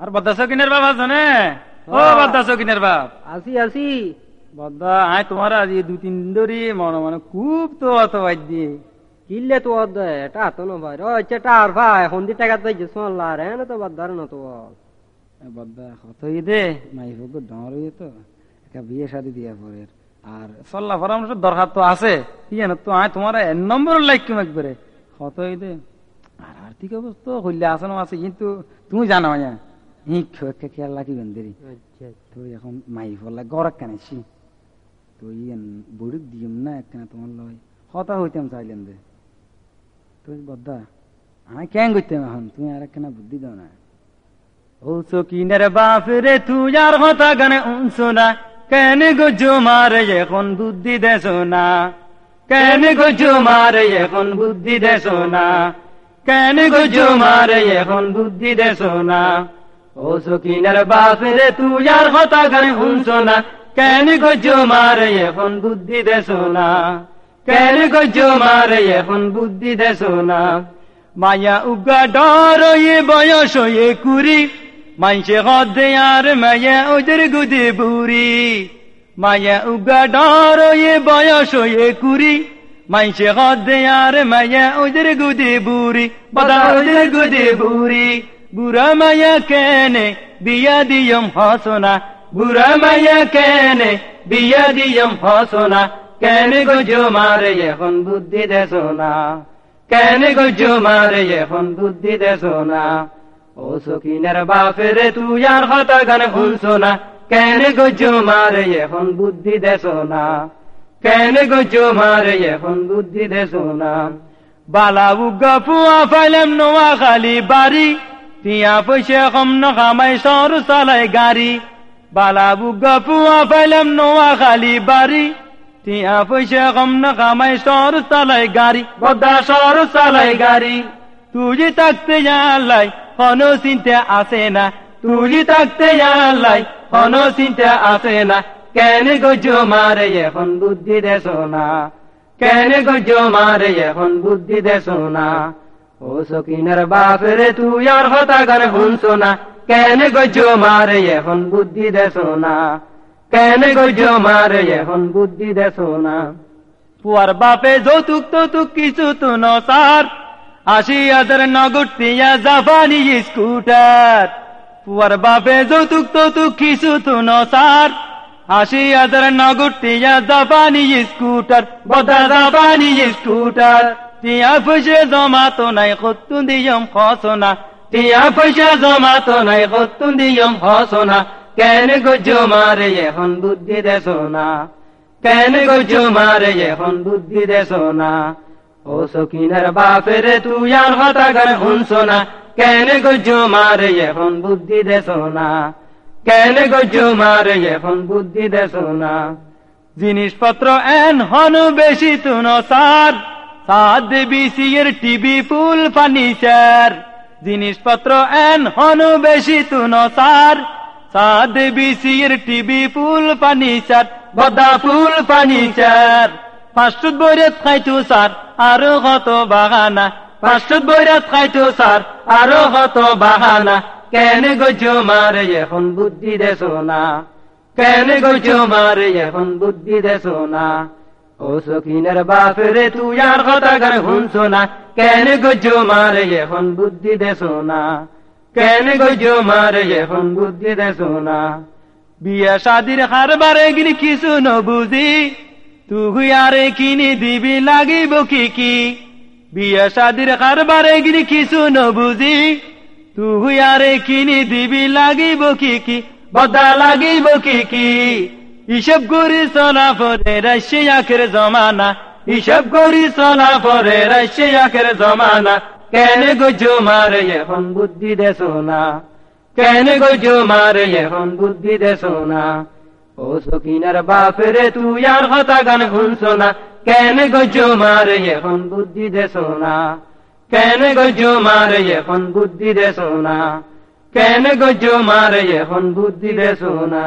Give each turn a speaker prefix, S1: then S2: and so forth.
S1: আর বদ্দা সকিনের বাপ আছে না? ও। বদ্দা সকিনের বাপ।
S2: আসি আসি।
S1: বদ্দা আয় তোমার আজ দু তিন দিন ধরে মনে মনে খুব তো অত বাদ দিয়ে।
S2: কিল্লে তো এটা তো না ভাই। চেটা আর ভাই হন্দি টাকা তো সোনলা রে না তো বাদার না তো।
S1: বদ্দা কত দে মাই হোক ডর তো। একটা বিয়ে শাদি দিয়া পরে আর সল্লা পরামর্শ দরকার তো আছে। ইয়ে না তো আয় তোমার এক নম্বর লাইক কেম একবারে। কত দে। আর আর্থিক অবস্থা হইলে আছে না আছে কিন্তু তুমি জানো না খেয়াল দেরি
S2: আচ্ছা
S1: তো এখন মাই ফলা গড় কানেছি তো ইয়েন বুড়িক দিম না একখানা তোমার লয় হতা হইতাম চাইলেন দে তুই বদ্দা আমি কেন করতাম এখন তুমি আর একখানা বুদ্ধি দাও না ও সকিনের বাপ রে তুই আর হতা গানে উনসো না কেন গো মারে এখন বুদ্ধি দেছো না কেন গো মারে এখন বুদ্ধি দেছো না কেন গো মারে এখন বুদ্ধি দেছো না ও সকিনের বাপ রে, তুই আর হতা গানে উনসো না। কেন মারে, এখন বুদ্ধি দেছো না। কেন গো মারে, এখন বুদ্ধি দেছো না। মায়া উগা ডর, এ বয়স, এ কুড়ি। মাইসে হদে আর মায়া ওদের গুদে বুড়ি। মায়া উগা ডর, এ বয়স, এ কুড়ি। মাইসে হদে আর মায়া ওদের গুদে বুড়ি। বদা ওদের গুদে বুড়ি। বুড়া মায়া কেনে বিয়া দিয়ম হসনা? কেনে বিয়া দিয়ম কেন গো মারে এখন বুদ্ধি কেন এখন বুদ্ধি দেছো ও সকিনের বাপের তুই আর হতা গান না কেন গো মারে এখন বুদ্ধি দেছো কেন গো মারে এখন বুদ্ধি দেছো বালা উগা ফুয়া ফাইলাম নোয়া খালি বাড়ি। তিয়া পয়সা কম ন খামাই সর চালাই গাড়ি বালা বুগা ফুয়া ফাইলাম নোয়া খালি বাড়ি তিয়া পয়সা কম ন খামাই সর চালাই গাড়ি বদা সর চালাই গাড়ি তুই থাকতে জানলাই কোনো চিন্তা আসে না তুই থাকতে জানলাই কোনো চিন্তা আসে না কেন গো মারে এখন বুদ্ধি দেছো না কেন গো মারে এখন বুদ্ধি দেছো না ও সকিনের বাপ রে তুই আর হতা গান না। কেন গো মারে এখন বুদ্ধি না। কেন গো মারে এখন বুদ্ধি না। পুয়ার বাপে যৌতুক কিছু তো নসার। আশি হাজার নগদ জাপানি স্কুটার। পুয়ার বাপে যৌতুক কিছু তো আশি হাজার নগদ টিয়া জাপানি স্কুটার। বদা জাপানি স্কুটার। টিয়া পয়সা জমা তো নাই কত্তুন দিয়ম নাই দিয়ম কেন গো মারে এখন বুদ্ধি দেছো না কেন গো মারে এখন বুদ্ধি দেছো না ও সকিনের বাপের তুই আর গান শুনছো না কেন গো মারে এখন বুদ্ধি না কেন গো মারে এখন বুদ্ধি না জিনিসপত্র এন হনু বেশি তুন সার সাদ বিসিয়ের টিভি ফুল ফার্নিচার জিনিসপত্র এন হনু বেশি তুন সার সাদ বিসিয়ের টিভি ফুল ফার্নিচার বদা ফুল ফার্নিচার ফাস্টুদ বৈরাত খাইতো সার আরও কত বাগানা খাইতো আরও বাগানা কেন মারে, এখন বুদ্ধি দেছো না। কেন গো মারে, এখন বুদ্ধি দেছো না। ও সখিনের বাপরে তুই আর কথা গান শুনছো না কেন গো মারে এখন বুদ্ধি দেছো না কেন গো মারে এখন বুদ্ধি দেছো না বিয়া শাদির হারবারে গিনি কিছু ন বুঝি? তুই আরে কিনি দিবি লাগিব কি কি? বিয়া শাদির কারবারে গিনি কিছু ন বুঝি? তুই আরে কিনি দিবি লাগিব কি কি? বদা লাগিব কি কি? হিসব করি চলা পরে রাশিয়াকের জমানা। হিসব করি চলা পরে রাশিয়াকের জমানা। কেন গো মারে এখন বুদ্ধি দে না কেন গো মারে এখন বুদ্ধি দে না ও সকিনার বাপরে তুই আর হতা গান শুনছো না। কেন গো মারে এখন বুদ্ধি দে না কেন গো মারে এখন বুদ্ধি দেছো না কেন গো মারে এখন বুদ্ধি দে না